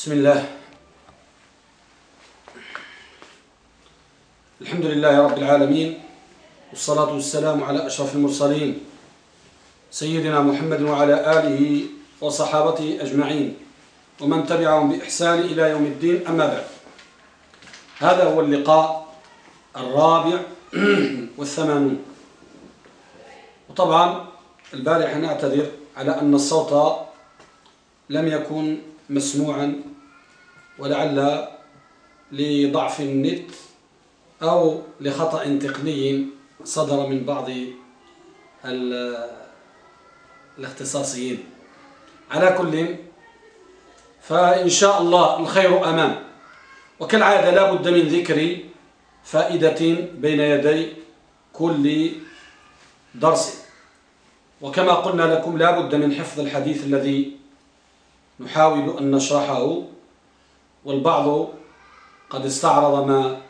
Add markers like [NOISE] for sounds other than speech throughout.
بسم الله. الحمد لله رب العالمين والصلاة والسلام على أشرف المرسلين سيدنا محمد وعلى آله وصحابته أجمعين ومن تبعهم بإحسان إلى يوم الدين أما بعد. هذا هو اللقاء الرابع [CLEARS THROAT] والثمانون. وطبعا البارحة نعتذر على أن الصوت لم يكن مسموعا ولعل لضعف النت أو لخطأ تقني صدر من بعض الاختصاصيين. على كل فإن شاء الله الخير أمام. وكالعادة لا بد من ذكر فائدة بين يدي كل درس. وكما قلنا لكم لا بد من حفظ الحديث الذي نحاول أن نشرحه والبعض قد استعرض ما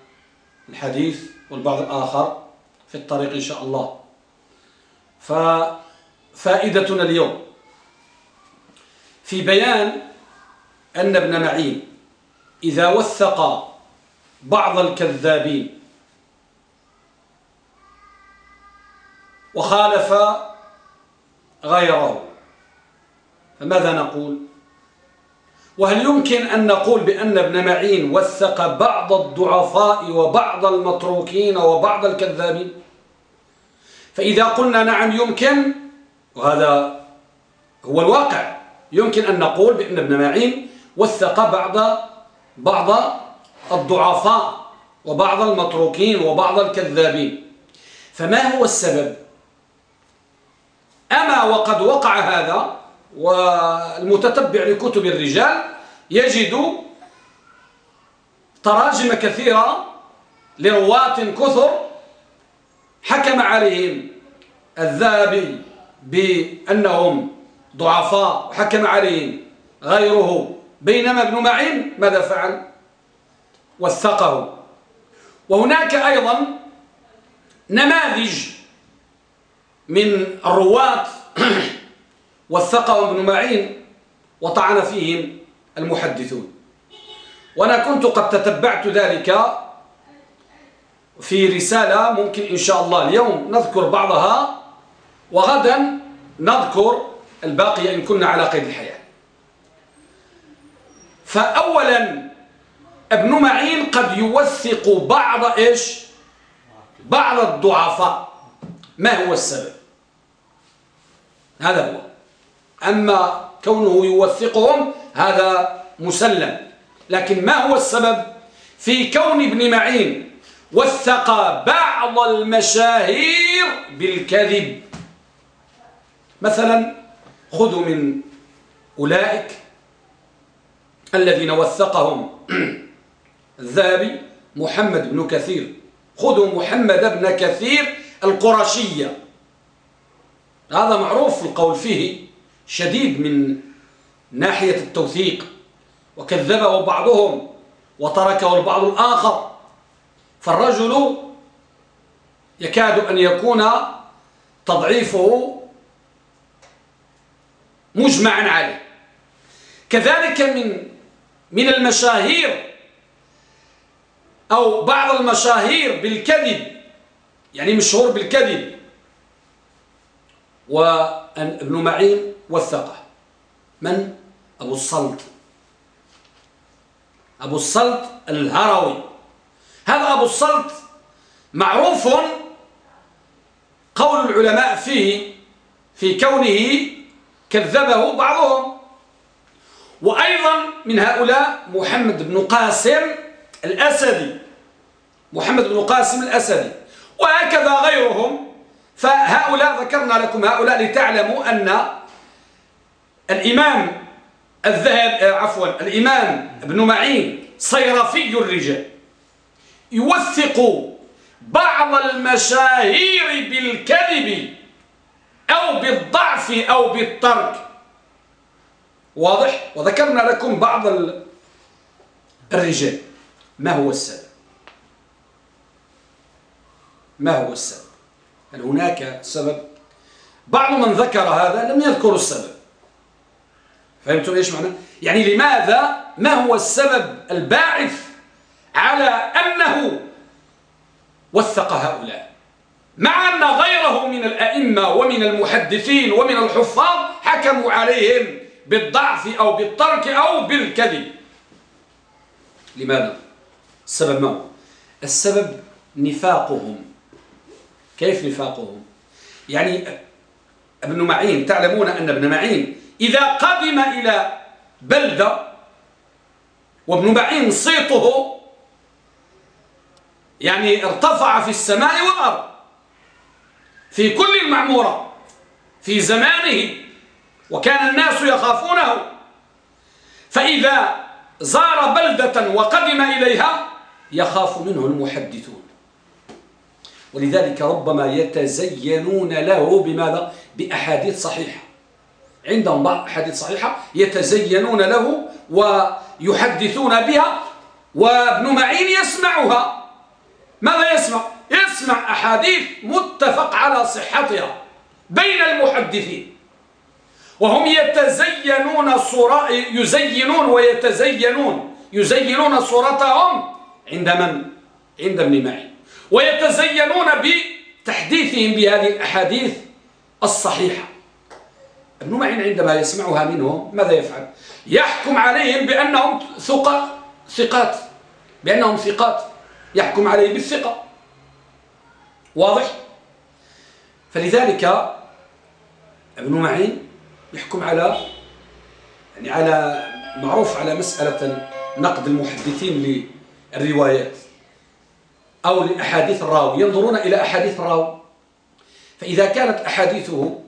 الحديث والبعض الآخر في الطريق إن شاء الله. ففائدتنا اليوم في بيان أن ابن معين إذا وثق بعض الكذابين وخالف غيره فماذا نقول؟ وهل يمكن أن نقول بأن ابن معين وثق بعض الضعفاء وبعض المتروكين وبعض الكذابين؟ فإذا قلنا نعم يمكن وهذا هو الواقع. يمكن أن نقول بأن ابن معين وثق بعض بعض الضعفاء وبعض المتروكين وبعض الكذابين. فما هو السبب؟ أما وقد وقع هذا والمتتبع لكتب الرجال يجد تراجم كثيرة لرواة كثر حكم عليهم الذهبي بأنهم ضعفاء وحكم عليهم غيره. بينما ابن معين ماذا فعل؟ وثقه. وهناك أيضا نماذج من الرواة [CLEARS THROAT] وثقهم ابن معين وطعن فيهم المحدثون. وأنا كنت قد تتبعت ذلك في رسالة ممكن إن شاء الله اليوم نذكر بعضها وغدا نذكر الباقي إن كنا على قيد الحياة. فأولا ابن معين قد يوثق بعض إيش؟ بعض الضعفاء. ما هو السبب؟ هذا هو. أما كونه يوثقهم هذا مسلم. لكن ما هو السبب؟ في كون ابن معين وثق بعض المشاهير بالكذب. مثلا خذوا من أولئك الذين وثقهم [CLEARS THROAT] الذهبي محمد بن كثير. خذوا محمد بن كثير القرشية. هذا معروف القول فيه. شديد من ناحية التوثيق. وكذبه بعضهم وتركه البعض الآخر. فالرجل يكاد أن يكون تضعيفه مجمعا عليه. كذلك من من المشاهير أو بعض المشاهير بالكذب يعني مشهور بالكذب. وابن معين وثقه من؟ أبو الصلت. أبو الصلت الهروي. هذا أبو الصلت معروف قول العلماء فيه في كونه كذبه بعضهم. وأيضا من هؤلاء محمد بن قاسم الأسدي. محمد بن قاسم الأسدي. وهكذا غيرهم. فهؤلاء ذكرنا لكم هؤلاء لتعلموا أن الإمام الذهب آه، عفوا الإمام ابن معين صيرفي الرجال. يوثق بعض المشاهير بالكذب أو بالضعف أو بالترك. واضح؟ وذكرنا لكم بعض الرجال. ما هو السبب؟ ما هو السبب؟ هل هناك سبب؟ بعض من ذكر هذا لم يذكر السبب. فهمتم إيش معنى؟ يعني لماذا ما هو السبب الباعث على أنه وثق هؤلاء مع أن غيره من الأئمة ومن المحدثين ومن الحفاظ حكموا عليهم بالضعف أو بالترك أو بالكذب لماذا؟ السبب ما هو؟ السبب نفاقهم كيف نفاقهم؟ يعني ابن معين تعلمون أن ابن معين إذا قدم إلى بلدة وابن معين صيته يعني ارتفع في السماء والأرض في كل المعمورة في زمانه وكان الناس يخافونه. فإذا زار بلدة وقدم إليها يخاف منه المحدثون. ولذلك ربما يتزينون له بماذا؟ بأحاديث صحيحة. عندهم بعض أحاديث صحيحة يتزينون له ويحدثون بها وابن معين يسمعها ماذا يسمع؟ يسمع أحاديث متفق على صحتها بين المحدثين وهم يتزينون صورة يزينون ويتزينون يزينون صورتهم عند من؟ عند ابن معين ويتزينون بتحديثهم بهذه الأحاديث الصحيحة ابن معين عندما يسمعها منهم ماذا يفعل؟ يحكم عليهم بأنهم ثقات ثقات بأنهم ثقات يحكم عليه بالثقة واضح؟ فلذلك ابن معين يحكم على يعني على معروف على مسألة نقد المحدثين للروايات أو لأحاديث الراوي ينظرون إلى أحاديث الراوي فإذا كانت أحاديثه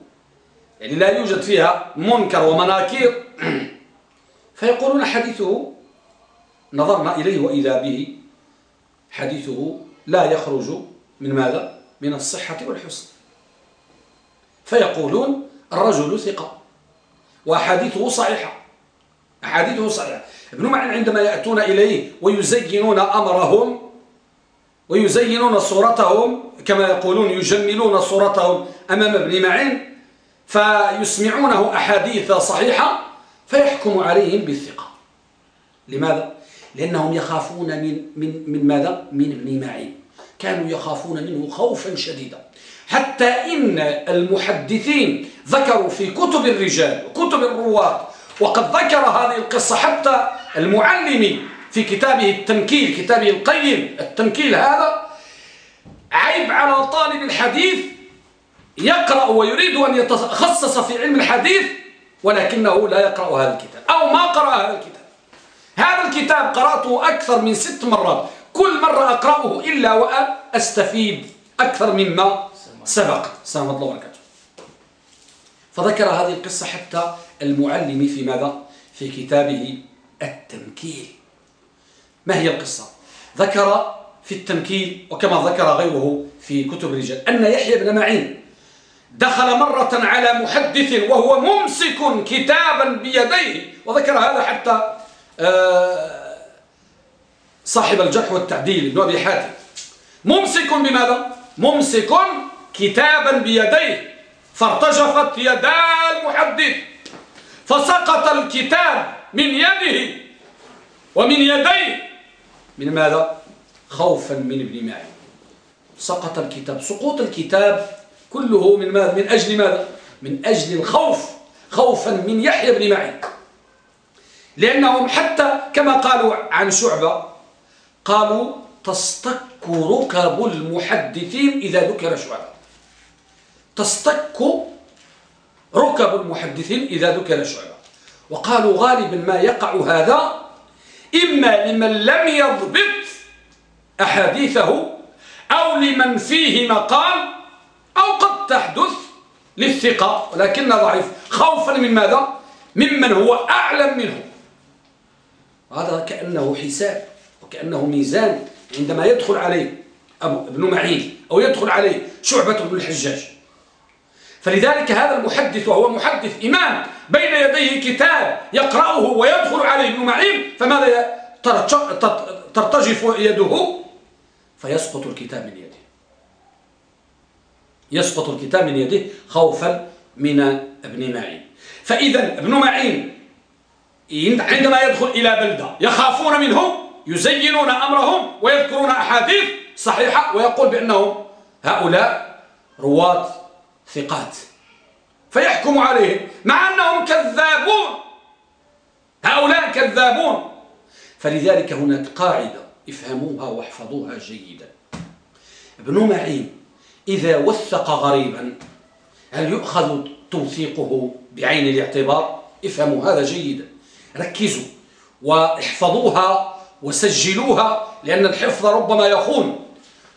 يعني لا يوجد فيها منكر ومناكير. [CLEARS THROAT] فيقولون حديثه نظرنا إليه وإذا به حديثه لا يخرج من ماذا؟ من الصحة والحسن. فيقولون الرجل ثقة وأحاديثه صحيحة. أحاديثه صحيحة. ابن معين عندما يأتون إليه ويزينون أمرهم ويزينون صورتهم كما يقولون يجملون صورتهم أمام ابن معين فيسمعونه أحاديث صحيحة فيحكم عليهم بالثقة لماذا؟ لأنهم يخافون من, من, من ماذا؟ من ابن معين كانوا يخافون منه خوفا شديدا حتى إن المحدثين ذكروا في كتب الرجال وكتب الرواة وقد ذكر هذه القصة حتى المعلم في كتابه التنكيل كتابه القيم التنكيل هذا عيب على طالب الحديث يقرأ ويريد أن يتخصص في علم الحديث ولكنه لا يقرأ هذا الكتاب. أو ما قرأ هذا الكتاب. هذا الكتاب قرأته أكثر من ست مرات. كل مرة أقرأه إلا وأستفيد أكثر مما سبق. سلام الله وبركاته. فذكر هذه القصة حتى المعلم في ماذا؟ في كتابه التنكيل ما هي القصة؟ ذكر في التنكيل وكما ذكر غيره في كتب الرجال أن يحيى بن معين دخل مرة على محدث وهو ممسك كتابا بيديه وذكر هذا حتى آه، صاحب الجرح والتعديل ابن أبي حاتم. ممسك بماذا؟ ممسك كتابا بيديه. فارتجفت يدا المحدث فسقط الكتاب من يده ومن يديه. من ماذا؟ خوفا من ابن معين سقط الكتاب. سقوط الكتاب كله من ماذا؟ من أجل ماذا؟ من أجل الخوف خوفا من يحيى بن معين لأنهم حتى كما قالوا عن شعبة قالوا تصطك ركب المحدثين إذا ذكر شعبة تصطك ركب المحدثين إذا ذكر شعبة وقالوا غالبا ما يقع هذا إما لمن لم يضبط أحاديثه أو لمن فيه مقال أو قد تحدث للثقة ولكن ضعيف. خوفا من ماذا؟ ممن هو أعلم منه. هذا كأنه حساب وكأنه ميزان عندما يدخل عليه أبو ابن معين أو يدخل عليه شعبة بن الحجاج. فلذلك هذا المحدث وهو محدث إمام بين يديه كتاب يقرأه ويدخل عليه ابن معين فماذا ترتجف يده؟ فيسقط الكتاب من يده. يسقط الكتاب من يده خوفا من ابن معين. فإذا ابن معين عندما يدخل إلى بلدة يخافون منه يزينون أمرهم ويذكرون أحاديث صحيحة ويقول بأنهم هؤلاء رواة ثقات. فيحكم عليهم مع أنهم كذابون. هؤلاء كذابون. فلذلك هناك قاعدة افهموها واحفظوها جيدا. ابن معين إذا وثق غريبا هل يؤخذ توثيقه بعين الاعتبار؟ افهموا هذا جيدا. ركزوا واحفظوها وسجلوها لأن الحفظ ربما يخون.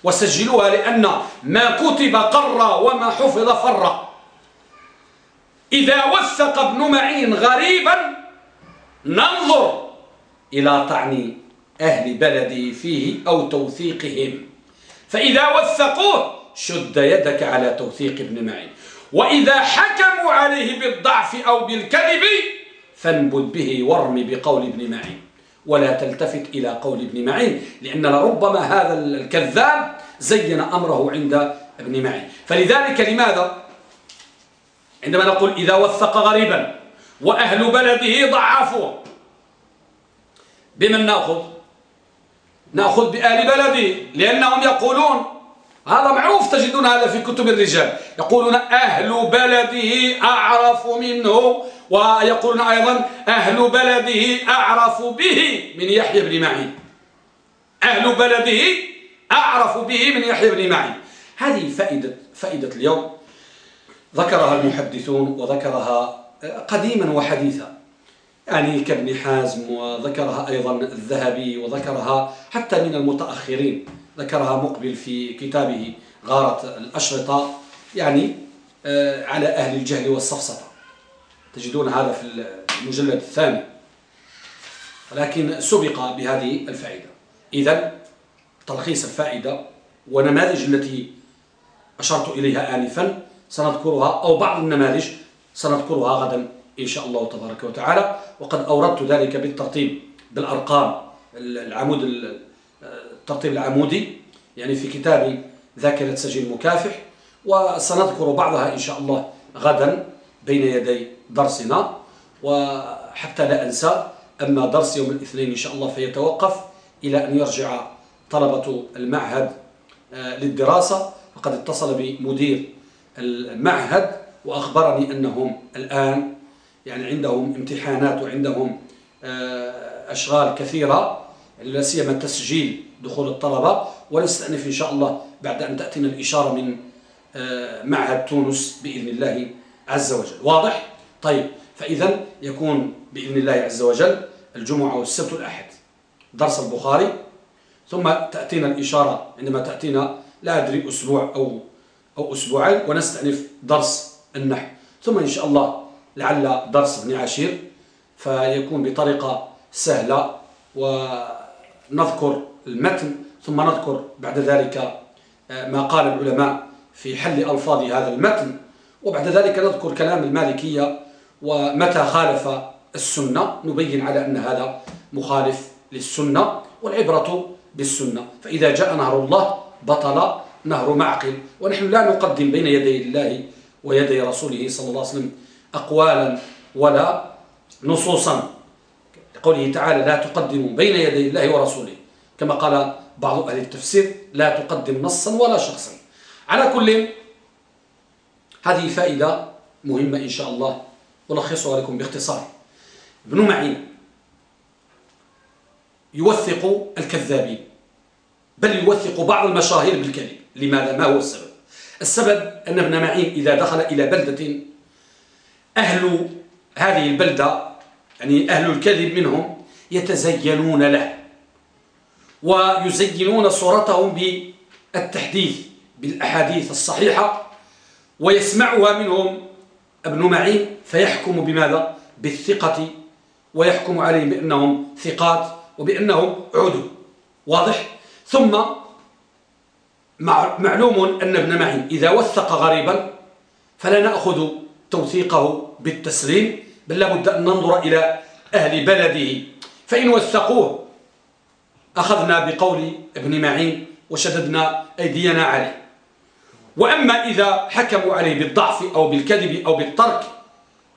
وسجلوها لأن ما كتب قر وما حفظ فر. إذا وثق ابن معين غريبا ننظر إلى طعن أهل بلده فيه أو توثيقهم. فإذا وثقوه شد يدك على توثيق ابن معين. وإذا حكموا عليه بالضعف أو بالكذب فانبذ به وارم بقول ابن معين. ولا تلتفت إلى قول ابن معين لأن لربما هذا الكذاب زين أمره عند ابن معين. فلذلك لماذا؟ عندما نقول إذا وثق غريبا وأهل بلده ضعفوه بمن نأخذ؟ نأخذ بأهل بلده لأنهم يقولون هذا معروف تجدون هذا في كتب الرجال. يقولون أهل بلده أعرف منه ويقولون أيضا أهل بلده أعرف به من يحيى بن معين. أهل بلده أعرف به من يحيى بن معين. هذه فائدة, فائدة اليوم. ذكرها المحدثون وذكرها قديما وحديثا. يعني كابن حازم وذكرها أيضا الذهبي وذكرها حتى من المتأخرين. ذكرها مقبل في كتابه غارة الأشرطة يعني آه، على أهل الجهل والسفسطة تجدون هذا في المجلد الثاني. ولكن سبق بهذه الفائدة. إذا تلخيص الفائدة ونماذج التي أشرت إليها آنفا سنذكرها أو بعض النماذج سنذكرها غدا إن شاء الله تبارك وتعالى. وقد أوردت ذلك بالترتيب بالأرقام العمود الترتيب العمودي يعني في كتاب ذاكرة سجين مكافح وسنذكر بعضها إن شاء الله غدا بين يدي درسنا. وحتى لا أنسى أما درس يوم الاثنين إن شاء الله فيتوقف إلى أن يرجع طلبة المعهد آه، للدراسة. فقد اتصل بمدير المعهد وأخبرني أنهم الآن يعني عندهم امتحانات وعندهم آه، أشغال كثيرة لا سيما تسجيل دخول الطلبة ونستأنف إن شاء الله بعد أن تأتينا الإشارة من آه، معهد تونس بإذن الله عز وجل. واضح؟ طيب فإذا يكون بإذن الله عز وجل الجمعة والسبت والأحد درس البخاري. ثم تأتينا الإشارة عندما تأتينا لا أدري أسبوع أو, أو أسبوعين ونستأنف درس النحو. ثم إن شاء الله لعل درس ابن عشير فيكون بطريقة سهلة ونذكر المتن ثم نذكر بعد ذلك آه، ما قال العلماء في حل ألفاظ هذا المتن. وبعد ذلك نذكر كلام المالكية ومتى خالف السنة. نبين على أن هذا مخالف للسنة والعبرة بالسنة. فإذا جاء نهر الله بطل نهر معقل. ونحن لا نقدم بين يدي الله ويدي رسوله صلى الله عليه وسلم أقوالا ولا نصوصا. قوله تعالى لا تقدموا بين يدي الله ورسوله كما قال بعض أهل التفسير لا تقدم نصا ولا شخصا. على كل هذه فائدة مهمة إن شاء الله. ألخصها لكم باختصار. ابن معين يوثق الكذابين بل يوثق بعض المشاهير بالكذب. لماذا؟ ما هو السبب؟ السبب أن ابن معين إذا دخل إلى بلدة أهل هذه البلدة يعني أهل الكذب منهم يتزينون له. ويزينون صورتهم بالتحديث بالأحاديث الصحيحة ويسمعها منهم ابن معين فيحكم بماذا؟ بالثقة ويحكم عليهم بأنهم ثقات وبأنهم عدو واضح؟ ثم معلوم أن ابن معين إذا وثق غريبا فلا نأخذ توثيقه بالتسليم بل لابد أن ننظر إلى أهل بلده فإن وثقوه أخذنا بقول ابن معين وشددنا أيدينا عليه. وأما إذا حكموا عليه بالضعف أو بالكذب أو بالترك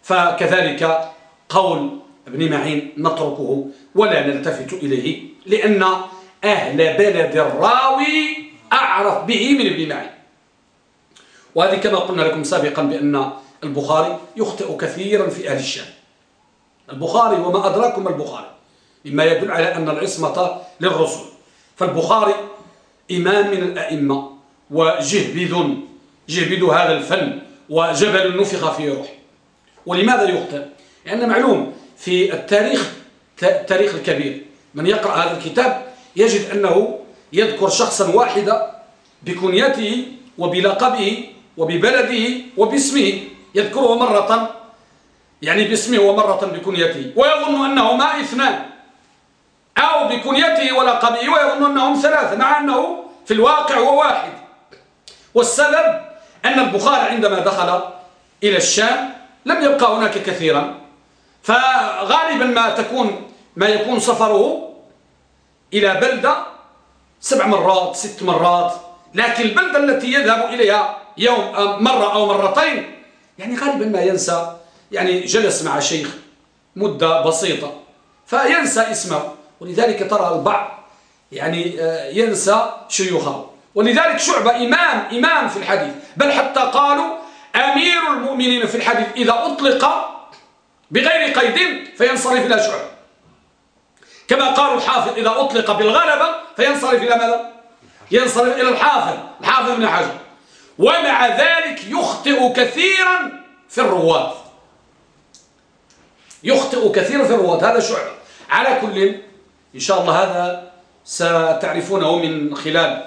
فكذلك قول ابن معين نتركه ولا نلتفت إليه لأن أهل بلد الراوي أعرف به من ابن معين. وهذه كما قلنا لكم سابقا بأن البخاري يخطئ كثيرا في أهل الشام. البخاري وما أدراكم البخاري. مما يدل على أن العصمة للرسل فالبخاري إمام من الأئمة وجهبذ جهبذ هذا الفن وجبل نفخ في روح ولماذا يخطئ؟ لأن معلوم في التاريخ التاريخ الكبير. من يقرأ هذا الكتاب يجد أنه يذكر شخصا واحدا بكنيته وبلقبه وببلده وباسمه. يذكره مرة يعني باسمه ومرة بكنيته. ويظن أنهما إثنان. أو بكنيته ولقبه ويظن أنهم ثلاثة مع أنه في الواقع هو واحد. والسبب أن البخاري عندما دخل إلى الشام لم يبقى هناك كثيرا. فغالبا ما تكون ما يكون سفره إلى بلدة سبع مرات ست مرات. لكن البلدة التي يذهب إليها يوم مرة أو مرتين يعني غالبا ما ينسى يعني جلس مع شيخ مدة بسيطة فينسى اسمه. ولذلك ترى البعض يعني آه، ينسى شيوخه. ولذلك شعبة إمام إمام في الحديث. بل حتى قالوا أمير المؤمنين في الحديث إذا أطلق بغير قيد فينصرف إلى شعبة كما قالوا الحافظ إذا أطلق بالغلبة فينصرف إلى ماذا؟ ينصرف إلى الحافظ الحافظ بن حجر. ومع ذلك يخطئ كثيرا في الرواة يخطئ كثيرا في الرواة هذا شعبة على كل إن شاء الله هذا ستعرفونه من خلال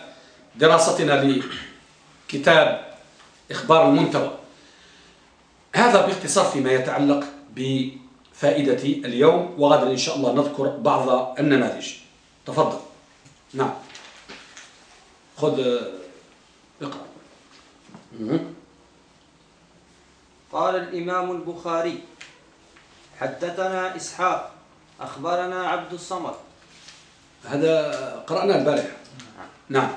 دراستنا لكتاب إخبار المنتوى. هذا باختصار فيما يتعلق بفائدة اليوم وغدا إن شاء الله نذكر بعض النماذج. تفضل. نعم. خذ اقرأ. قال الإمام البخاري حدثنا إسحاق أخبرنا عبد الصمد هذا قرأنا البارحة نعم.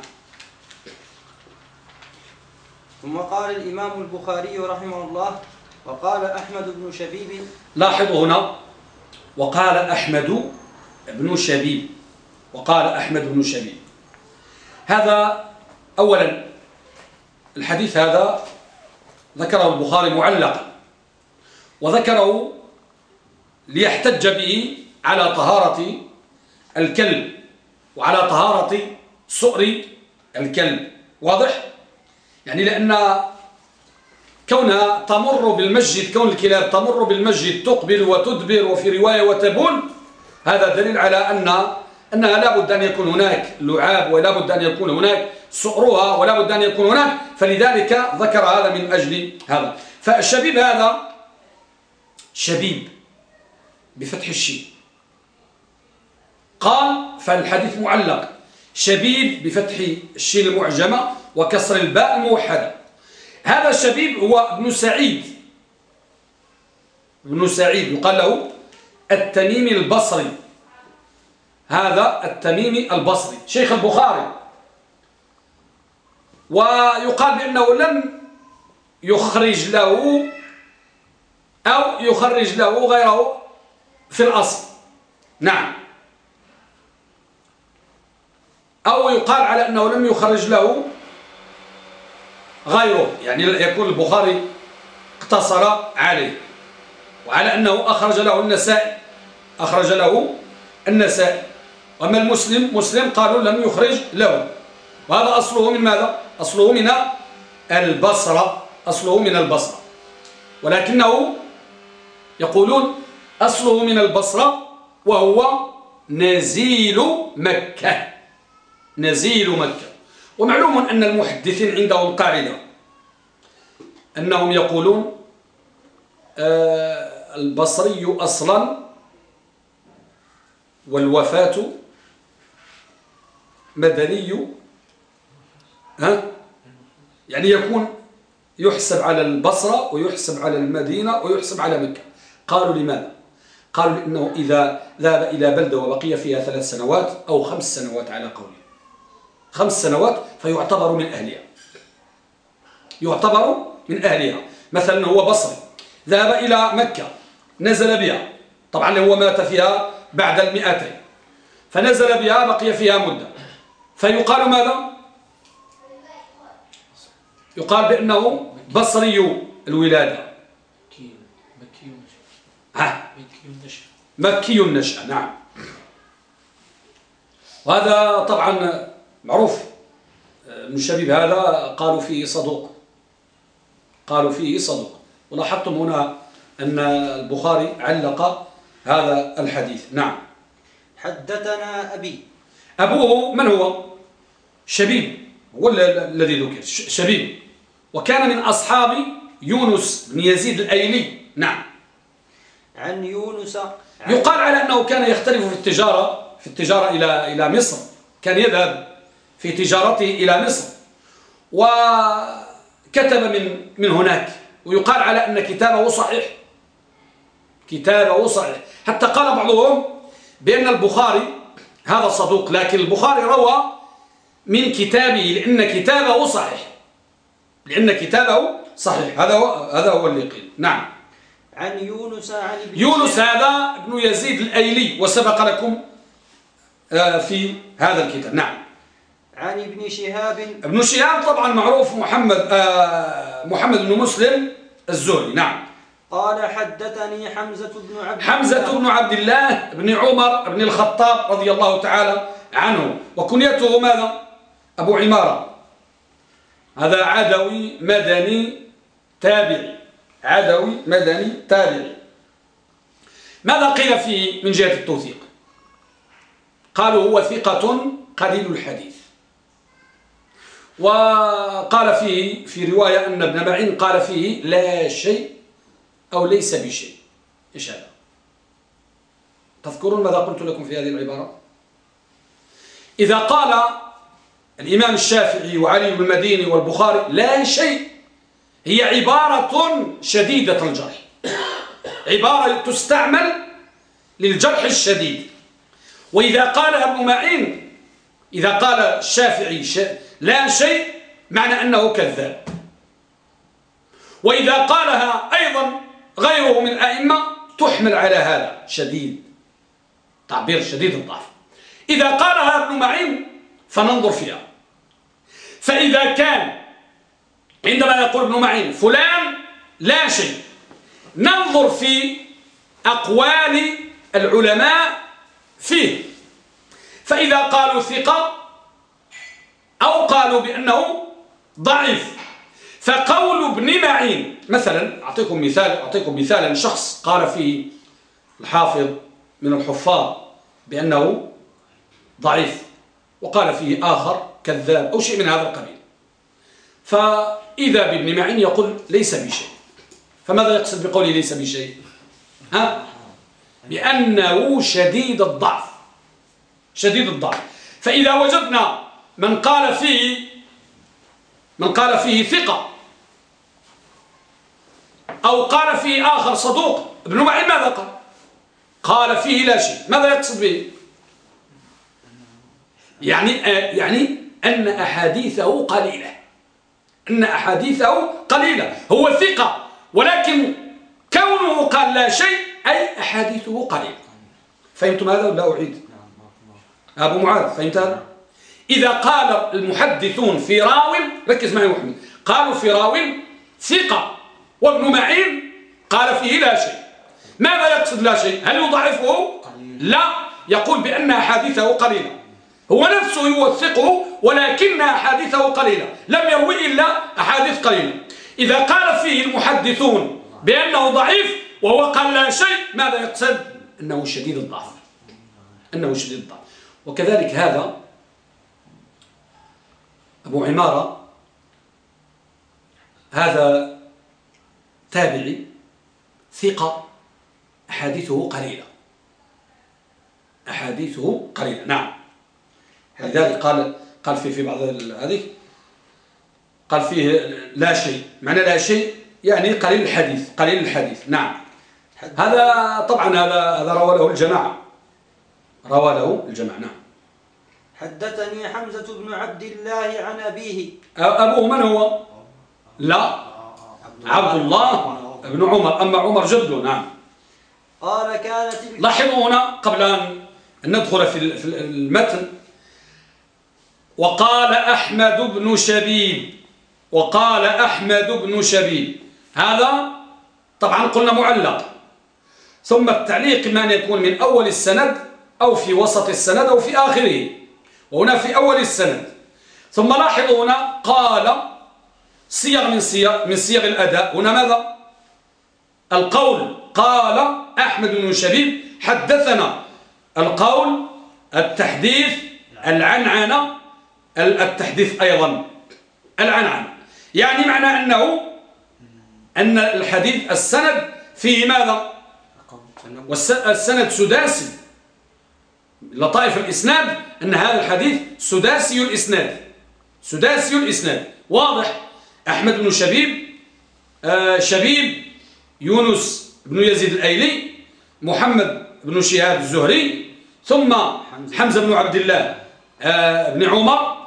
ثم قال الإمام البخاري رحمه الله وقال أحمد بن شبيب. لاحظوا هنا وقال أحمد بن شبيب. وقال أحمد بن شبيب. هذا أولا الحديث هذا ذكره البخاري معلقا وذكره ليحتج به على طهارة الكلب. وعلى طهارة سؤر الكلب. واضح؟ يعني لأن كونها تمر بالمسجد كون الكلاب تمر بالمسجد تقبل وتدبر وفي رواية وتبول هذا دليل على أن أنها لا بد أن يكون هناك لعاب ولا بد أن يكون هناك سؤرها ولا بد أن يكون هناك. فلذلك ذكر هذا من أجل هذا. فالشبيب هذا شبيب بفتح الشين. قال فالحديث معلق. شبيب بفتح الشين المعجمة وكسر الباء الموحدة. هذا الشبيب هو ابن سعيد. ابن سعيد يقال له التميمي البصري. هذا التميمي البصري. شيخ البخاري. ويقال بأنه لم يخرج له أو يخرج له غيره في الأصل. نعم. أو يقال على أنه لم يخرج له غيره. يعني يكون البخاري اقتصر عليه. وعلى أنه أخرج له النساء أخرج له النساء. وأما المسلم مسلم قالوا لم يخرج له. وهذا أصله من ماذا؟ أصله من البصرة. أصله من البصرة. ولكنه يقولون أصله من البصرة وهو نزيل مكة. نزيل مكة. ومعلوم أن المحدثين عندهم قاعدة أنهم يقولون آه البصري أصلا والوفاة مدني ها؟ يعني يكون يحسب على البصرة ويحسب على المدينة ويحسب على مكة. قالوا لماذا؟ قالوا لأنه إذا ذهب إلى بلدة وبقي فيها ثلاث سنوات أو خمس سنوات على قوله خمس سنوات فيعتبر من أهلها. يعتبر من أهلها. مثلا هو بصري. ذهب إلى مكة. نزل بها. طبعا هو مات فيها بعد المئتين فنزل بها بقي فيها مدة. فيقال ماذا؟ يقال بأنه بصري الولادة. مكي النشأة. نعم. وهذا طبعا معروف. ابن الشبيب هذا قالوا فيه صدوق. قالوا فيه صدوق. ولاحظتم هنا أن البخاري علق هذا الحديث. نعم. حدثنا أبي. أبوه من هو؟ شبيب. هو الذي ذكر. شبيب. وكان من أصحاب يونس بن يزيد الأيلي. نعم. عن يونس. عن يقال على أنه كان يختلف في التجارة في التجارة إلى إلى مصر. كان يذهب في تجارته إلى مصر وكتب من من هناك ويقال على أن كتابه صحيح. كتابه صحيح. حتى قال بعضهم بأن البخاري هذا صدوق لكن البخاري روى من كتابه لأن كتابه صحيح. لأن كتابه صحيح. هذا هو هذا هو اللي قيل نعم. عن يونس عن ابن يونس هذا ابن يزيد الأيلي وسبق لكم آه، في هذا الكتاب. نعم. عن ابن شهاب. ابن شهاب طبعا معروف محمد آه، محمد بن مسلم الزهري. نعم. قال حدثني حمزة بن عبد حمزة الله بن عبد الله بن عمر بن الخطاب رضي الله تعالى عنه. وكنيته ماذا؟ أبو عمارة. هذا عدوي مدني تابعي عدوي مدني تابعي ماذا قيل فيه من جهة التوثيق؟ قالوا هو ثقة قليل الحديث. وقال فيه في رواية أن ابن معين قال فيه لا شيء أو ليس بشيء. إيش هذا؟ تذكرون ماذا قلت لكم في هذه العبارة؟ إذا قال الإمام الشافعي وعلي بن المديني والبخاري لا شيء هي عبارة شديدة الجرح. عبارة تستعمل للجرح الشديد. وإذا قالها ابن معين إذا قال الشافعي. لا شيء معنى أنه كذاب. وإذا قالها أيضا غيره من الأئمة تحمل على هذا. شديد. تعبير شديد الضعف. إذا قالها ابن معين فننظر فيها. فإذا كان عندما يقول ابن معين فلان لا شيء ننظر في أقوال العلماء فيه. فإذا قالوا ثقة أو قالوا بأنه ضعيف. فقول ابن معين مثلا أعطيكم مثال أعطيكم مثالا شخص قال فيه الحافظ من الحفاظ بأنه ضعيف وقال فيه آخر كذاب أو شيء من هذا القبيل. فإذا بابن معين يقول ليس بشيء. فماذا يقصد بقوله ليس بشيء؟ ها؟ بأنه شديد الضعف. شديد الضعف. فإذا وجدنا من قال فيه من قال فيه ثقة. أو قال فيه آخر صدوق. ابن معين ماذا قال؟ قال فيه لا شيء. ماذا يقصد به؟ يعني يعني أن أحاديثه قليلة. أن أحاديثه قليلة. هو ثقة ولكن كونه قال لا شيء أي أحاديثه قليلة. فهمتم هذا ولا أعيد؟ أبو معاذ فهمت هذا؟ إذا قال المحدثون في راو ركز معي محمد قالوا في راو ثقة وابن معين قال فيه لا شيء. ماذا يقصد لا شيء؟ هل يضعفه؟ لا. يقول بأن أحاديثه قليلة. هو نفسه يوثقه ولكن أحاديثه قليلة. لم يروي إلا أحاديث قليلة. إذا قال فيه المحدثون بأنه ضعيف وهو قال لا شيء ماذا يقصد؟ أنه شديد الضعف. أنه شديد الضعف. وكذلك هذا أبو عمارة هذا تابعي ثقة أحاديثه قليلة. أحاديثه قليلة نعم. لذلك قال قال في في بعض هذه قال فيه لا شيء. معنى لا شيء يعني قليل الحديث قليل الحديث نعم. هذا طبعا هذا هذا روى له الجماعة. روى له الجماعة نعم. حدثني حمزة بن عبد الله عن أبيه. أبوه من هو؟ لا. عبد الله بن عمر. أما عمر جده نعم. قال كانت لاحظوا هنا قبل أن ندخل في المتن. وقال أحمد بن شبيب. وقال أحمد بن شبيب. هذا طبعا قلنا معلق. ثم التعليق ما أن يكون من أول السند أو في وسط السند أو في آخره. وهنا في أول السند. ثم لاحظوا هنا قال صيغ من صيغ من صيغ الأداء. هنا ماذا؟ القول. قال أحمد بن شبيب حدثنا. القول التحديث العنعنة التحديث أيضا. العنعنة يعني معنى أنه أن الحديث السند فيه ماذا؟ والسند سداسي. لطائف الإسناد أن هذا الحديث سداسي الإسناد. سداسي الإسناد. واضح. أحمد بن شبيب آه شبيب يونس بن يزيد الأيلي محمد بن شهاب الزهري ثم حمزة. بن عبد الله آه بن عمر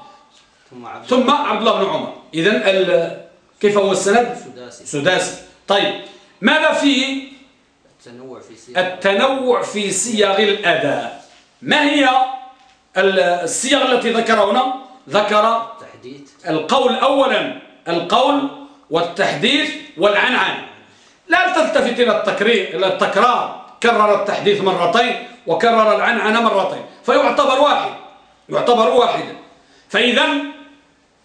ثم عبد الله. بن عمر. إذن كيف هو السند؟ سداسي. سداسي. طيب. ماذا فيه؟ التنوع في التنوع في صيغ الأداء. ما هي الصيغ التي ذكر هنا ذكر تحديث. القول أولا القول والتحديث والعنعن. لا تلتفت إلى التكرير إلى التكرار. كرر التحديث مرتين وكرر العنعن مرتين. فيعتبر واحد يعتبر واحدا فإذا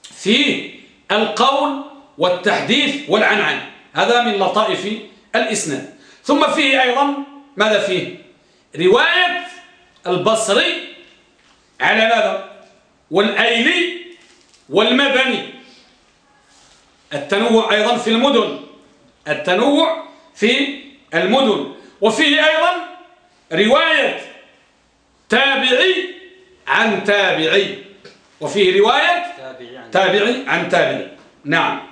فيه القول والتحديث والعنعن. هذا من لطائف الإسناد. ثم فيه أيضا ماذا فيه؟ رواية البصري على ماذا؟ والأيلي والمدني التنوع أيضا في المدن. التنوع في المدن. وفيه أيضا رواية تابعي عن تابعي. وفيه رواية تابعي عن تابعي عن تابعي. نعم.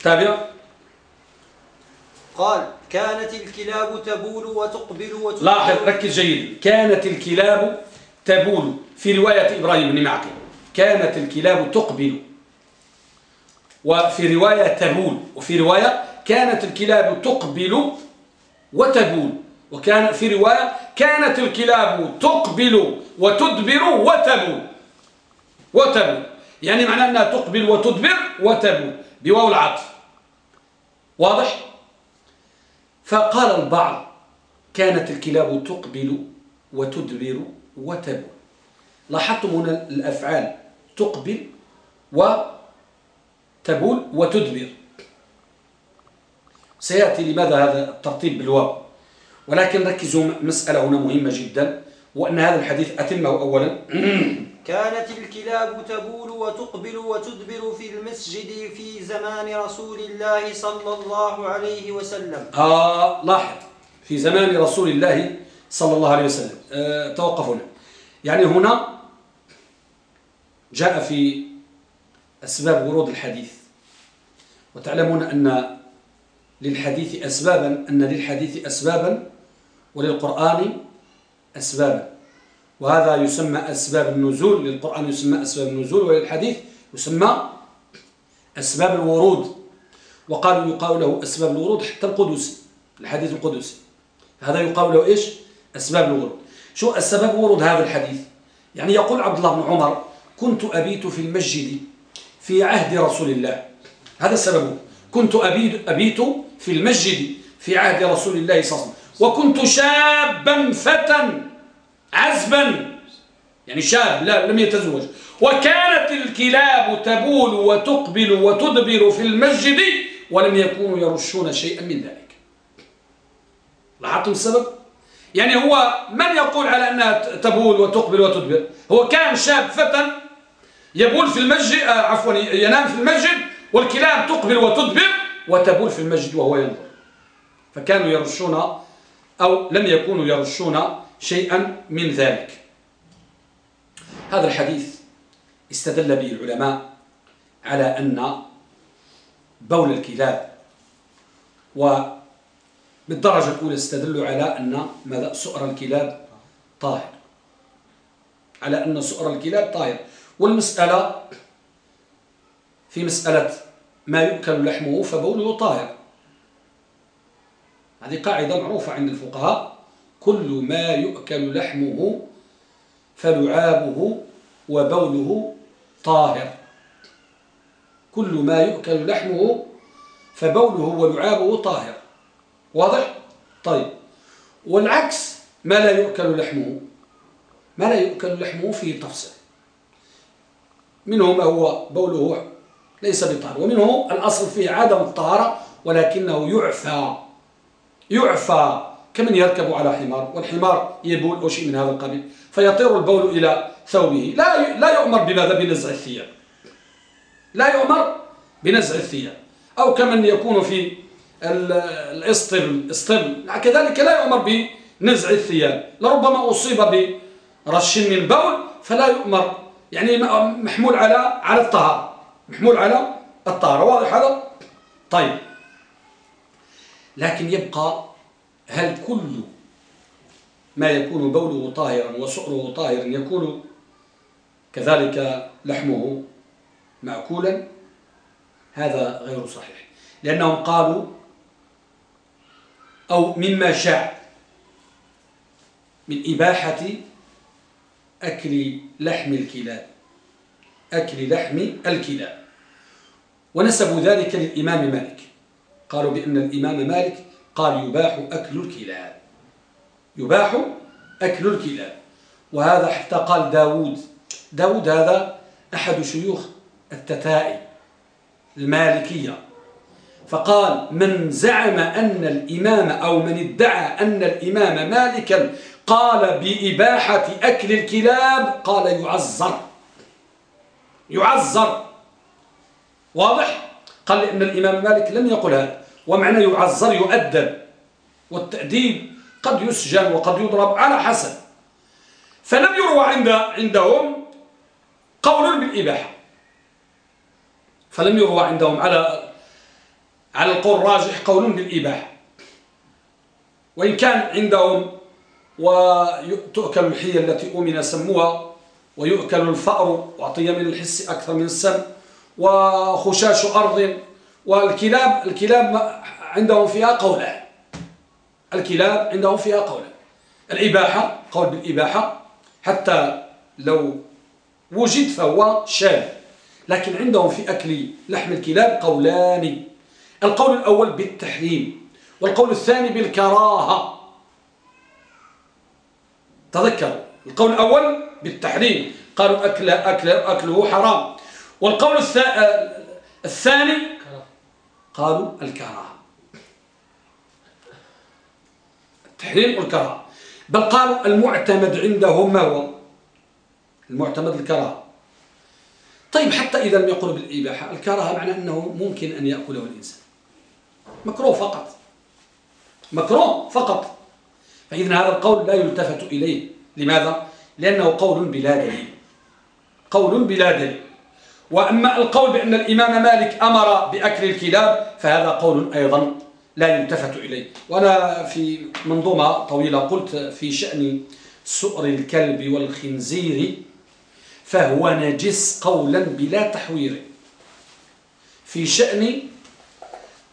تابع. قال كانت الكلاب تبول وتقبل وتقبل. لاحظ ركز جيد. كانت الكلاب تبول. في رواية إبراهيم بن معقل. كانت الكلاب تقبل. وفي رواية تبول. وفي رواية كانت الكلاب تقبل وتبول. وكان في رواية كانت الكلاب تقبل وتدبر وتبول. وتبول. يعني معنى أنها تقبل وتدبر وتبول. بواو العطف. واضح؟ فقال البعض كانت الكلاب تقبل وتدبر وتبول لاحظتم هنا الأفعال تقبل وتبول وتدبر. سيأتي لماذا هذا الترتيب بالواو؟ ولكن ركزوا مسألة هنا مهمة جدا وأن هذا الحديث أتمه أولا. [CLEARS THROAT] كانت الكلاب تبول وتقبل وتدبر في المسجد في زمان رسول الله صلى الله عليه وسلم. آه لاحظ في زمان رسول الله صلى الله عليه وسلم. آه توقف يعني هنا جاء في أسباب ورود الحديث. وتعلمون أن للحديث أسبابا أن للحديث أسبابا وللقرآن أسبابا. وهذا يسمى أسباب النزول للقرآن يسمى أسباب النزول وللحديث يسمى أسباب الورود. وقالوا يقال له أسباب الورود حتى القدسي الحديث القدسي. هذا يقال له إيش؟ أسباب الورود. شو السبب ورود هذا الحديث؟ يعني يقول عبد الله بن عمر كنت أبيت في المسجد في عهد رسول الله. هذا السبب كنت أبيت, في المسجد في عهد رسول الله صلى الله عليه وسلم. وكنت شابا فتى عزبا. يعني شاب لا لم يتزوج. وكانت الكلاب تبول وتقبل وتدبر في المسجد ولم يكونوا يرشون شيئا من ذلك. لاحظتم السبب؟ يعني هو من يقول على أنها تبول وتقبل وتدبر؟ هو كان شاب فتى يبول في المسجد آه، عفوا ينام في المسجد والكلاب تقبل وتدبر وتبول في المسجد وهو ينظر. فكانوا يرشون أو لم يكونوا يرشون شيئا من ذلك. هذا الحديث استدل به العلماء على أن بول الكلاب وبالدرجة الأولى استدلوا على أن ماذا؟ سؤر الكلاب طاهر. على أن سؤر الكلاب طاهر. والمسألة في مسألة ما يؤكل لحمه فبوله طاهر. هذه قاعدة معروفة عند الفقهاء. كل ما يؤكل لحمه فلعابه وبوله طاهر. كل ما يؤكل لحمه فبوله ولعابه طاهر. واضح؟ طيب. والعكس ما لا يؤكل لحمه؟ ما لا يؤكل لحمه فيه تفصيل منه ما هو بوله ليس بطهر ومنه الأصل فيه عدم الطهارة ولكنه يعفى. يعفى. كمن يركب على حمار والحمار يبول أو شيء من هذا القبيل فيطير البول إلى ثوبه. لا لا يؤمر بماذا؟ بنزع الثياب. لا يؤمر بنزع الثياب. أو كمن يكون في الاسطبل اسطبل كذلك لا يؤمر بنزع الثياب. لربما أصيب برش من البول فلا يؤمر. يعني محمول على على الطهارة. محمول على الطهارة. واضح هذا؟ طيب. لكن يبقى هل كل ما يكون بوله طاهرا وسؤره طاهرا يكون كذلك لحمه مأكولا؟ هذا غير صحيح. لأنهم قالوا أو مما شاع من إباحة أكل لحم الكلاب. أكل لحم الكلاب. ونسبوا ذلك للإمام مالك. قالوا بأن الإمام مالك قال يباح أكل الكلاب. يباح أكل الكلاب. وهذا حتى قال داود. داود هذا أحد شيوخ التتائي المالكية. فقال من زعم أن الإمام أو من ادعى أن الإمام مالكا قال بإباحة أكل الكلاب قال يعزر. يعزر. واضح؟ قال لأن الإمام مالك لم يقل هذا. ومعنى يعزر يؤدب والتأديب قد يسجن وقد يضرب على حسب. فلم يروى عند عندهم قول بالإباحة. فلم يروى عندهم على على القول الراجح قول بالإباحة. وإن كان عندهم وتؤكل الحية التي أمن سموها ويؤكل الفأر وعطية من الحس أكثر من السم وخشاش أرض والكلاب الكلاب عندهم فيها قولان. الكلاب عندهم فيها قولان. الإباحة قول بالإباحة حتى لو وجد فهو شاذ لكن عندهم في أكل لحم الكلاب قولان. القول الأول بالتحريم والقول الثاني بالكراهة. تذكروا القول الأول بالتحريم قالوا أكل أكل أكله حرام. والقول الثاني قالوا الكراهة. التحريم والكراهة بل قالوا المعتمد عندهم ما هو؟ المعتمد الكراهة. طيب حتى إذا لم يقولوا بالإباحة الكراهة معنى أنه ممكن أن يأكله الإنسان. مكروه فقط. مكروه فقط. فإذن هذا القول لا يلتفت إليه. لماذا؟ لأنه قول بلا دليل. قول بلا دليل. وأما القول بأن الإمام مالك أمر بأكل الكلاب فهذا قول أيضا لا يلتفت إليه. وأنا في منظومة طويلة قلت في شأن سؤر الكلب والخنزير فهو نجس قولا بلا تحوير. في شأن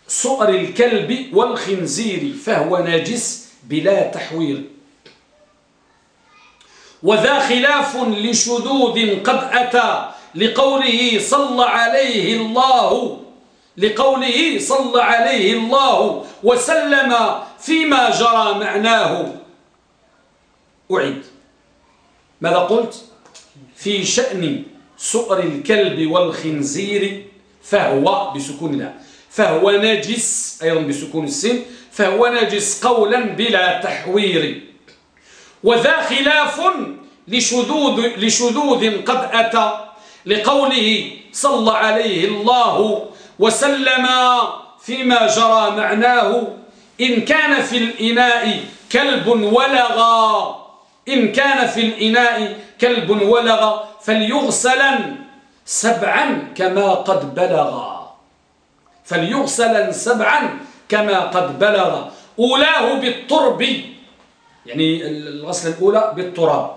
سؤر الكلب والخنزير فهو نجس بلا تحوير. وذا خلاف لشذوذ قد أتى لقوله صلى عليه الله لقوله صلى عليه الله وسلم فيما جرى معناه. أعيد ماذا قلت؟ في شأن سؤر الكلب والخنزير فهو بسكون الله فهو نجس أيضا بسكون السين فهو نجس قولا بلا تحوير. وذا خلاف لشذوذ, لشذوذ قد أتى. لقوله صلى عليه الله وسلم فيما جرى معناه إن كان في الإناء كلب ولغا إن كان في الإناء كلب ولغ فليغسلا سبعا كما قد بلغ. فليغسلا سبعا كما قد بلغ. أولاه بالترب يعني الغسل الأولى بالتراب.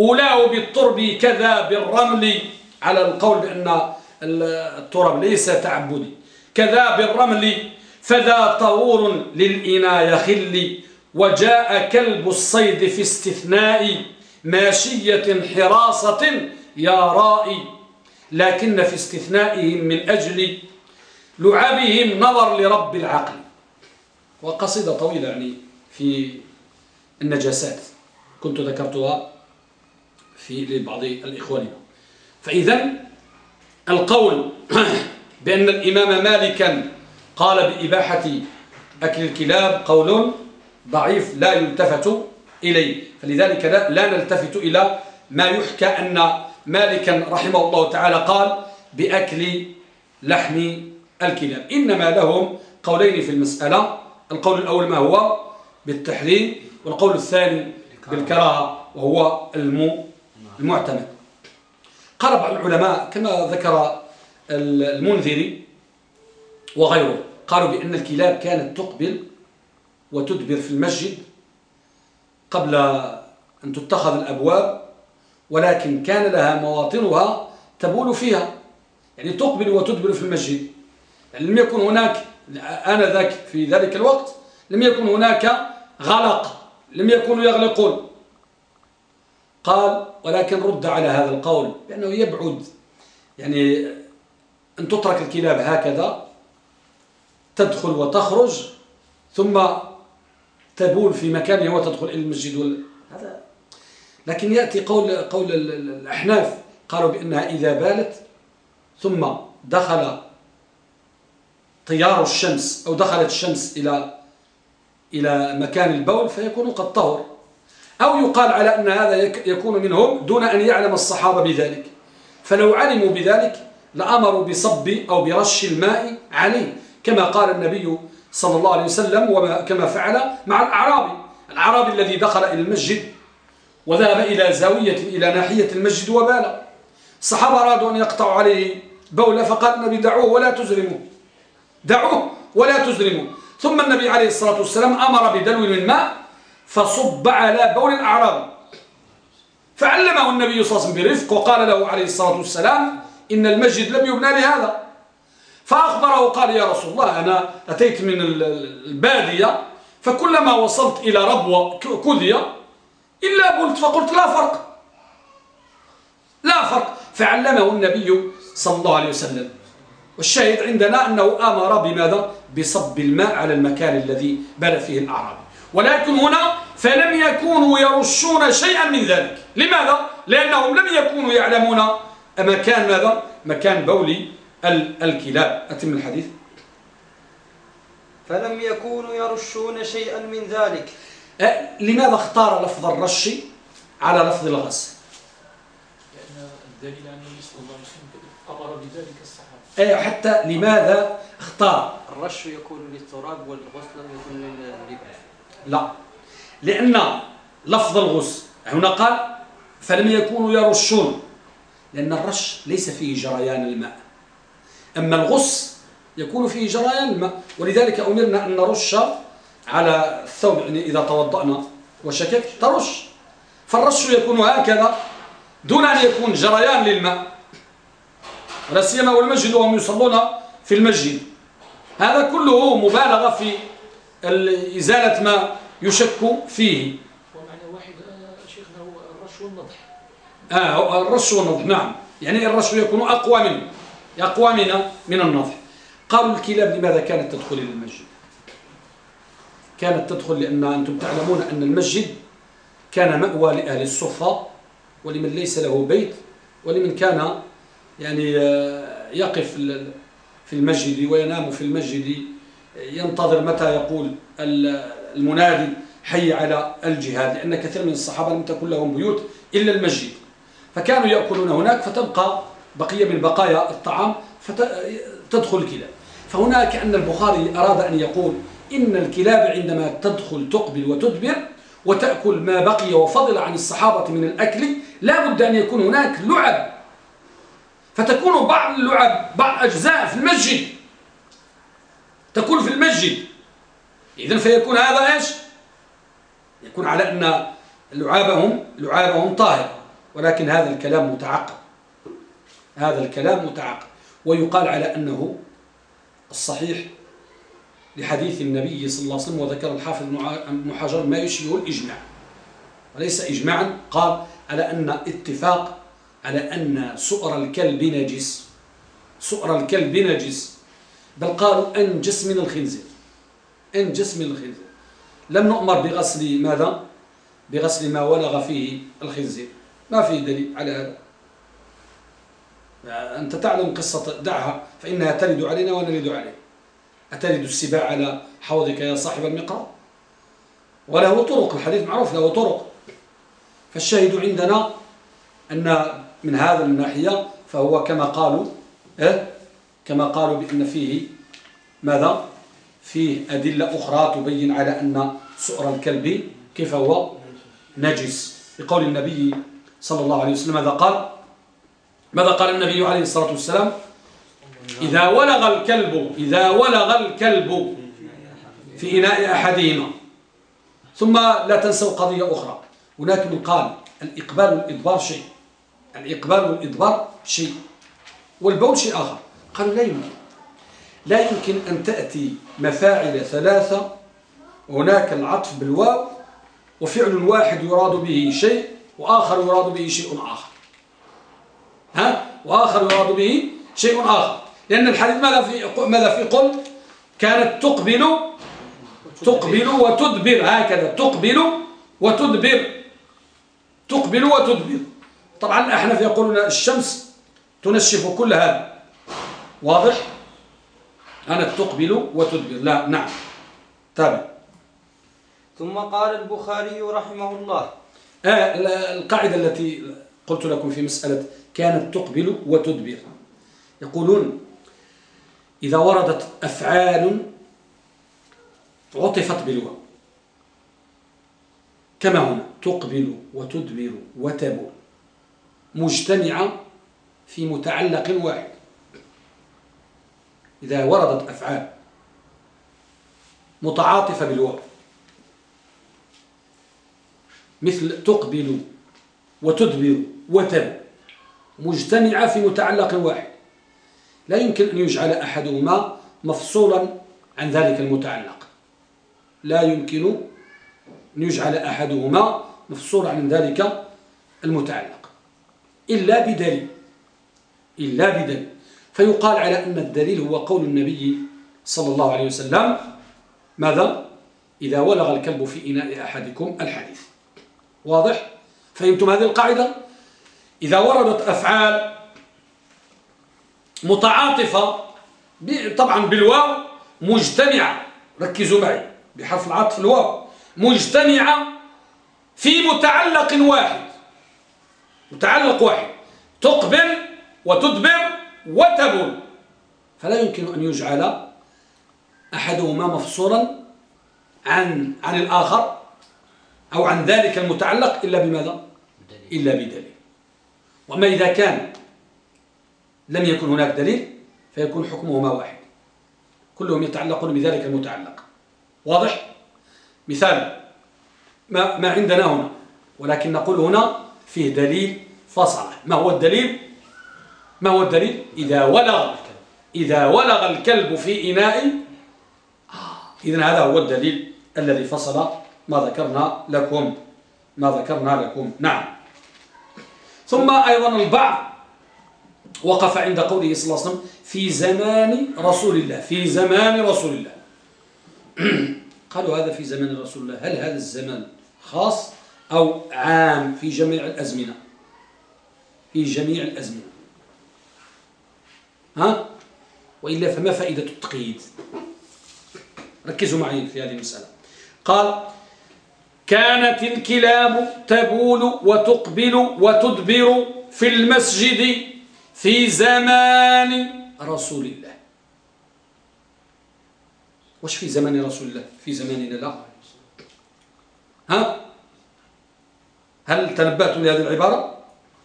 أولاه بالترب كذا بالرمل. على القول بأن التراب ليس تعبدي. كذا بالرمل فذا طهور للإناء يخل وجاء كلب الصيد في استثناء ماشية حراسة يا رائي. لكن في استثنائهم من أجل لعبهم نظر لرب العقل. وقصيدة طويلة يعني في النجاسات. كنت ذكرتها في لبعض الإخوان فإذا القول [CLEARS THROAT] بأن الإمام مالكا قال بإباحة أكل الكلاب قول ضعيف لا يلتفت إليه. فلذلك لا نلتفت إلى ما يحكى أن مالكا رحمه الله تعالى قال بأكل لحم الكلاب. إنما لهم قولين في المسألة. القول الأول ما هو؟ بالتحريم والقول الثاني بالكراهة. وهو المعتمد. بعض العلماء كما ذكر المنذري وغيره قالوا بأن الكلاب كانت تقبل وتدبر في المسجد قبل أن تتخذ الأبواب ولكن كان لها مواطنها تبول فيها يعني تقبل وتدبر في المسجد. يعني لم يكن هناك آنذاك في ذلك الوقت لم يكن هناك غلق لم يكونوا يغلقون. قال ولكن رد على هذا القول بأنه يبعد يعني أن تترك الكلاب هكذا تدخل وتخرج ثم تبول في مكانها وتدخل إلى المسجد هذا. لكن يأتي قول قول الأحناف قالوا بأنها إذا بالت ثم دخل طيار الشمس أو دخلت الشمس إلى إلى مكان البول فيكون قد طهر. أو يقال على أن هذا يكون منهم دون أن يعلم الصحابة بذلك. فلو علموا بذلك لأمروا بصب أو برش الماء عليه كما قال النبي صلى الله عليه وسلم وكما فعل مع الأعرابي. الأعرابي الذي دخل إلى المسجد وذهب إلى زاوية إلى ناحية المسجد وبال. الصحابة أرادوا أن يقطعوا عليه بولة فقال النبي دعوه ولا تزرموا. دعوه ولا تزرموا. ثم النبي عليه الصلاة والسلام أمر بدلو من ماء فصب على بول الأعرابي فعلمه النبي صلى الله عليه وسلم برفق وقال له عليه الصلاة والسلام إن المسجد لم يبنى لهذا. فأخبره قال يا رسول الله أنا أتيت من البادية فكلما وصلت إلى ربوة كذية إلا قلت فقلت لا فرق. لا فرق. فعلمه النبي صلى الله عليه وسلم. والشاهد عندنا أنه أمر بماذا؟ بصب الماء على المكان الذي بال فيه الأعرابي ولكن هنا فلم يكونوا يرشون شيئا من ذلك. لماذا؟ لأنهم لم يكونوا يعلمون مكان ماذا؟ مكان بول الكلاب. أتم الحديث؟ فلم يكونوا يرشون شيئا من ذلك. لماذا اختار لفظ الرش على لفظ الغسل لأن الدليل عن النبي صلى الله عليه وسلم أمر بذلك الصحابة. أي حتى لماذا اختار؟ الرش يكون للتراب والغسل يكون لللبن لا. لأن لفظ الغسل هنا قال فلم يكونوا يرشون لأن الرش ليس فيه جريان الماء. أما الغص يكون فيه جريان الماء ولذلك أمرنا أن نرش على الثوب يعني إذا توضأنا وشكك ترش. فالرش يكون هكذا دون أن يكون جريان للماء. ولا سيما والمسجد وهم يصلون في المسجد. هذا كله مبالغة في إزالة ما يشك فيه. ومعنى واحد آه، شيخنا هو الرش والنضح. آه الرش والنضح نعم. يعني الرش يكون أقوى منه أقوى من من النضح. قالوا الكلاب لماذا كانت تدخل إلى المسجد؟ كانت تدخل لأن أنتم تعلمون أن المسجد كان مأوى لأهل الصفة ولمن ليس له بيت ولمن كان يعني آه، يقف في المسجد وينام في المسجد. ينتظر متى يقول المنادي حي على الجهاد لأن كثير من الصحابة لم تكن لهم بيوت إلا المسجد. فكانوا يأكلون هناك فتبقى بقية من بقايا الطعام فتدخل الكلاب فهنا كأن البخاري أراد أن يقول إن الكلاب عندما تدخل تقبل وتدبر وتأكل ما بقي وفضل عن الصحابة من الأكل لا بد أن يكون هناك لعب. فتكون بعض اللعب بعض أجزاء في المسجد. تكون في المسجد. إذن فيكون هذا إيش؟ يكون على أن لعابهم لعابهم طاهر. ولكن هذا الكلام متعقب هذا الكلام متعقب ويقال على أنه الصحيح لحديث النبي صلى الله عليه وسلم وذكر الحافظ ابن حجر ما يشبه الإجماع. وليس إجماعا قال على أن اتفاق على أن سؤر الكلب نجس. سؤر الكلب نجس. بل قالوا أنجس من الخنزير أنجس من الخنزير. لم نؤمر بغسل ماذا؟ بغسل ما ولغ فيه الخنزير. ما في دليل على هذا. أنت تعلم قصة دعها فإنها تلد علينا ونلد عليه أتلد السباع على حوضك يا صاحب المقرأ وله طرق الحديث معروف له طرق. فالشاهد عندنا أن من هذا الناحية فهو كما قالوا إيه؟ كما قالوا بأن فيه ماذا؟ فيه أدلة أخرى تبين على أن سؤر الكلب كيف هو؟ نجس. بقول النبي صلى الله عليه وسلم ماذا قال؟ ماذا قال النبي عليه الصلاة والسلام؟ إذا ولغ الكلب إذا ولغ الكلب في إناء أحدهما. ثم لا تنسوا قضية أخرى. هناك من قال الإقبال والإدبار شيء. الإقبال والإدبار شيء. والبول شيء آخر. قالوا لا يمكن. لا يمكن أن تأتي مفاعل ثلاثة هناك العطف بالواو وفعل واحد يراد به شيء وآخر يراد به شيء آخر. ها؟ وآخر يراد به شيء آخر. لأن الحديث ماذا في ماذا في قل؟ كانت تقبل تقبل وتدبر. هكذا تقبل وتدبر. تقبل وتدبر. طبعا الأحناف يقولون الشمس تنشف كل هذا. واضح؟ أنا تقبل وتدبر. لا نعم. تابع. ثم قال البخاري رحمه الله. آه القاعدة التي قلت لكم في مسألة كانت تقبل وتدبر. يقولون إذا وردت أفعال عطفت بالواو. كما هنا تقبل وتدبر وتبر مجتمعة في متعلق واحد. إذا وردت أفعال متعاطفة بالواو مثل تقبل وتدبر وتب مجتمعة في متعلق واحد. لا يمكن أن يجعل أحدهما مفصولا عن ذلك المتعلق. لا يمكن أن يجعل أحدهما مفصولا عن ذلك المتعلق. إلا بدليل إلا بدليل. فيقال على أن الدليل هو قول النبي صلى الله عليه وسلم ماذا؟ إذا ولغ الكلب في إناء أحدكم الحديث واضح؟ فهمتم هذه القاعدة؟ إذا وردت أفعال متعاطفة طبعا بالواو مجتمعة ركزوا معي بحرف العطف الواو مجتمعة في متعلق واحد متعلق واحد تقبل وتدبر وتبل فلا يمكن أن يجعل أحدهما مفصولا عن عن الآخر أو عن ذلك المتعلق إلا بماذا؟ إلا بدليل وما إذا كان لم يكن هناك دليل فيكون حكمهما واحد كلهم يتعلقون بذلك المتعلق واضح؟ مثال ما, ما عندنا هنا ولكن نقول هنا فيه دليل فصل ما هو الدليل؟ ما هو الدليل؟ إذا ولغ إذا ولغ الكلب في إناء آه. إذن هذا هو الدليل الذي فصل ما ذكرنا لكم. ما ذكرنا لكم. نعم. ثم أيضا البعض وقف عند قوله صلى الله عليه وسلم في زمان رسول الله. في زمان رسول الله. [CLEARS THROAT] قالوا هذا في زمان رسول الله. هل هذا الزمان خاص أو عام في جميع الأزمنة؟ في جميع الأزمنة. ها؟ وإلا فما فائدة التقييد؟ ركزوا معي في هذه المسألة. قال كانت الكلاب تبول وتقبل وتدبر في المسجد في زمان رسول الله. وش في زمان رسول الله؟ في زماننا لا. ها؟ هل تنبأتم لهذه العبارة؟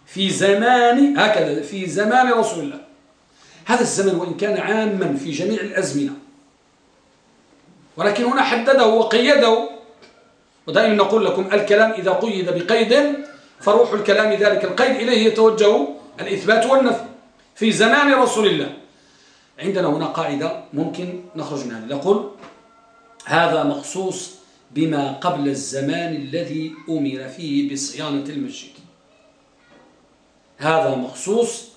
في زمان هكذا في زمان رسول الله. هذا الزمن وإن كان عاما في جميع الأزمنة. ولكن هنا حدده وقيده. ودائما نقول لكم الكلام إذا قيد بقيد فروح الكلام ذلك القيد إليه يتوجه الإثبات والنفي في زمان رسول الله. عندنا هنا قاعدة ممكن نخرج منها. نقول هذا مخصوص بما قبل الزمان الذي أمر فيه بصيانة المسجد. هذا مخصوص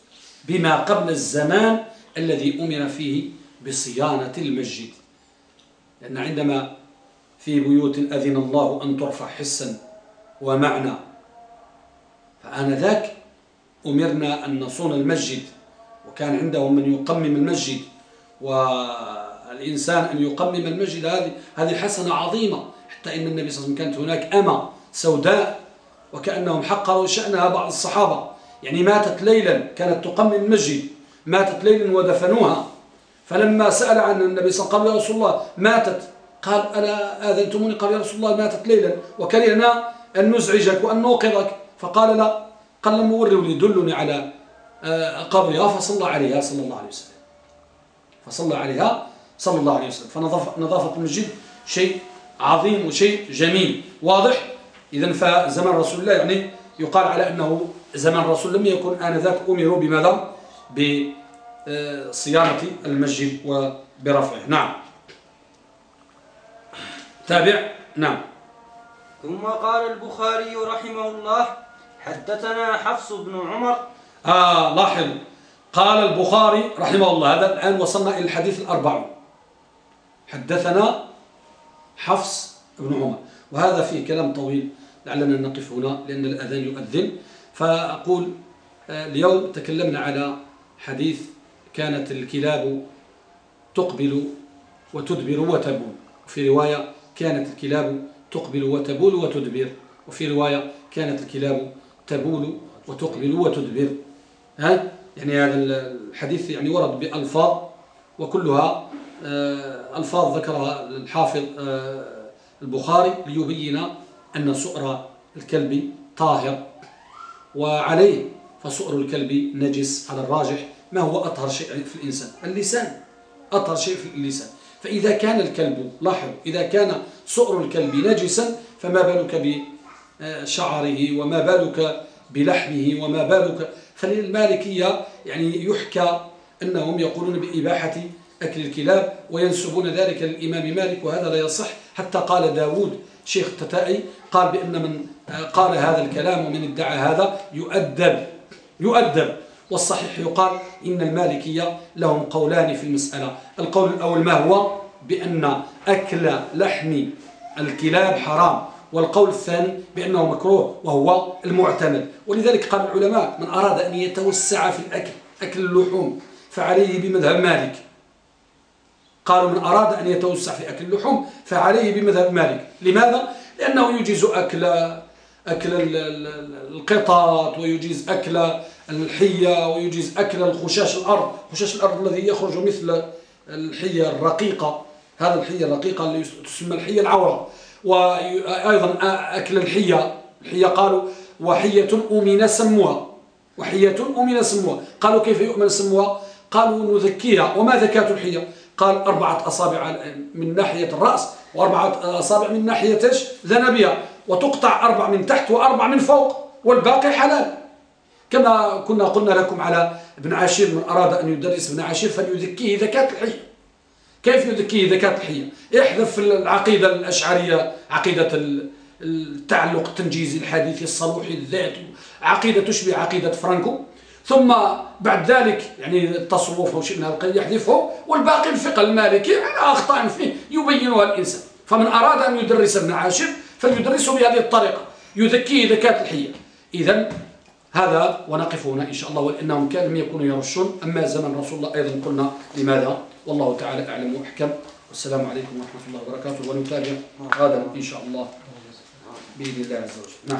بما قبل الزمان الذي أمر فيه بصيانة المسجد. لأن عندما في بيوت أذن الله أن ترفع حسا ومعنى فآنذاك أمرنا أن نصون المسجد وكان عندهم من يقمم المسجد والإنسان أن يقمم المسجد هذه هذه حسنة عظيمة حتى إن النبي صلى الله عليه وسلم كانت هناك أمة سوداء وكأنهم حقروا شأنها بعض الصحابة. يعني ماتت ليلا كانت تقمم المسجد ماتت ليلا ودفنوها. فلما سأل عن النبي صلى الله عليه وسلم قال يا رسول الله ماتت. قال ألا آذنتموني؟ قال يا رسول الله ماتت ليلا. وكرهنا أن نزعجك وأن نوقظك. فقال لا. قال لما وروا لي دلني على آه، قبرها فصلى عليها صلى الله عليه وسلم. فصلى عليها صلى الله عليه وسلم. فنظافة المسجد شيء عظيم وشيء جميل. واضح؟ إذا فزمن رسول الله يعني يقال على أنه زمن الرسول لم يكن آنذاك أمروا بماذا؟ بصيانة المسجد وبرفعه. نعم. تابع؟ نعم. ثم قال البخاري رحمه الله حدثنا حفص بن عمر. آه لاحظ. قال البخاري رحمه الله هذا الآن وصلنا إلى الحديث الأربع. حدثنا حفص بن عمر. وهذا فيه كلام طويل. لعلنا نقف هنا لأن الأذان يؤذن. فأقول آه، اليوم تكلمنا على حديث كانت الكلاب تقبل وتدبر وتبول. وفي رواية كانت الكلاب تقبل وتبول وتدبر. وفي رواية كانت الكلاب تبول وتقبل وتدبر. ها؟ يعني هذا الحديث يعني ورد بألفاظ وكلها آه، ألفاظ ذكرها الحافظ آه، البخاري ليبين أن سؤر الكلب طاهر وعليه فسؤر الكلب نجس على الراجح. ما هو أطهر شيء في الإنسان؟ اللسان. أطهر شيء في اللسان. فإذا كان الكلب لاحظ إذا كان سؤر الكلب نجسا فما بالك بشعره وما بالك بلحمه وما بالك؟ فللمالكية يعني يحكى أنهم يقولون بإباحة أكل الكلاب وينسبون ذلك للإمام مالك وهذا لا يصح. حتى قال داود شيخ التتائي قال بأن من قال هذا الكلام ومن ادعى هذا يؤدب يؤدب. والصحيح يقال إن المالكية لهم قولان في المسألة. القول الأول ما هو؟ بأن أكل لحم الكلاب حرام. والقول الثاني بأنه مكروه وهو المعتمد. ولذلك قال العلماء من أراد أن يتوسع في الأكل أكل اللحوم فعليه بمذهب مالك. قالوا من أراد أن يتوسع في أكل اللحوم فعليه بمذهب مالك. لماذا؟ لأنه يجيز أكل أكل القطط ويجيز أكل الحية ويجيز أكل الخشاش الأرض. خشاش الأرض الذي يخرج مثل الحية الرقيقة. هذا الحية الرقيقة اللي تسمى الحية العورة. وأيضا أكل الحية. الحية قالوا وحية أمين سموها. وحية أمين سموها. قالوا كيف يؤمن سموها؟ قالوا نذكيها. وما ذكاة الحية؟ قال أربعة أصابع من ناحية الرأس وأربعة أصابع من ناحية ذنبها وتقطع أربع من تحت وأربع من فوق والباقي حلال. كما كنا قلنا لكم على ابن عاشير من أراد أن يدرس ابن عاشير فليذكيه ذكاة الحية. كيف يذكيه ذكاة الحية؟ يحذف العقيدة الأشعرية عقيدة التعلق التنجيزي الحديثي الصلوحي الذاتي عقيدة تشبه عقيدة فرانكو. ثم بعد ذلك يعني التصوف أو شيء من هذا يحذفه والباقي الفقه المالكي على أخطاء فيه يبينها الإنسان. فمن أراد أن يدرس ابن عاشر فليدرسه بهذه الطريقة. يذكيه ذكاة الحية. إذا هذا ونقف هنا إن شاء الله ولأنهم كانوا يكونوا يرشون. أما زمن رسول الله أيضا قلنا لماذا؟ والله تعالى أعلم وأحكم. والسلام عليكم ورحمة الله وبركاته. ونتابع غدا إن شاء الله بإذن الله عز وجل. نعم.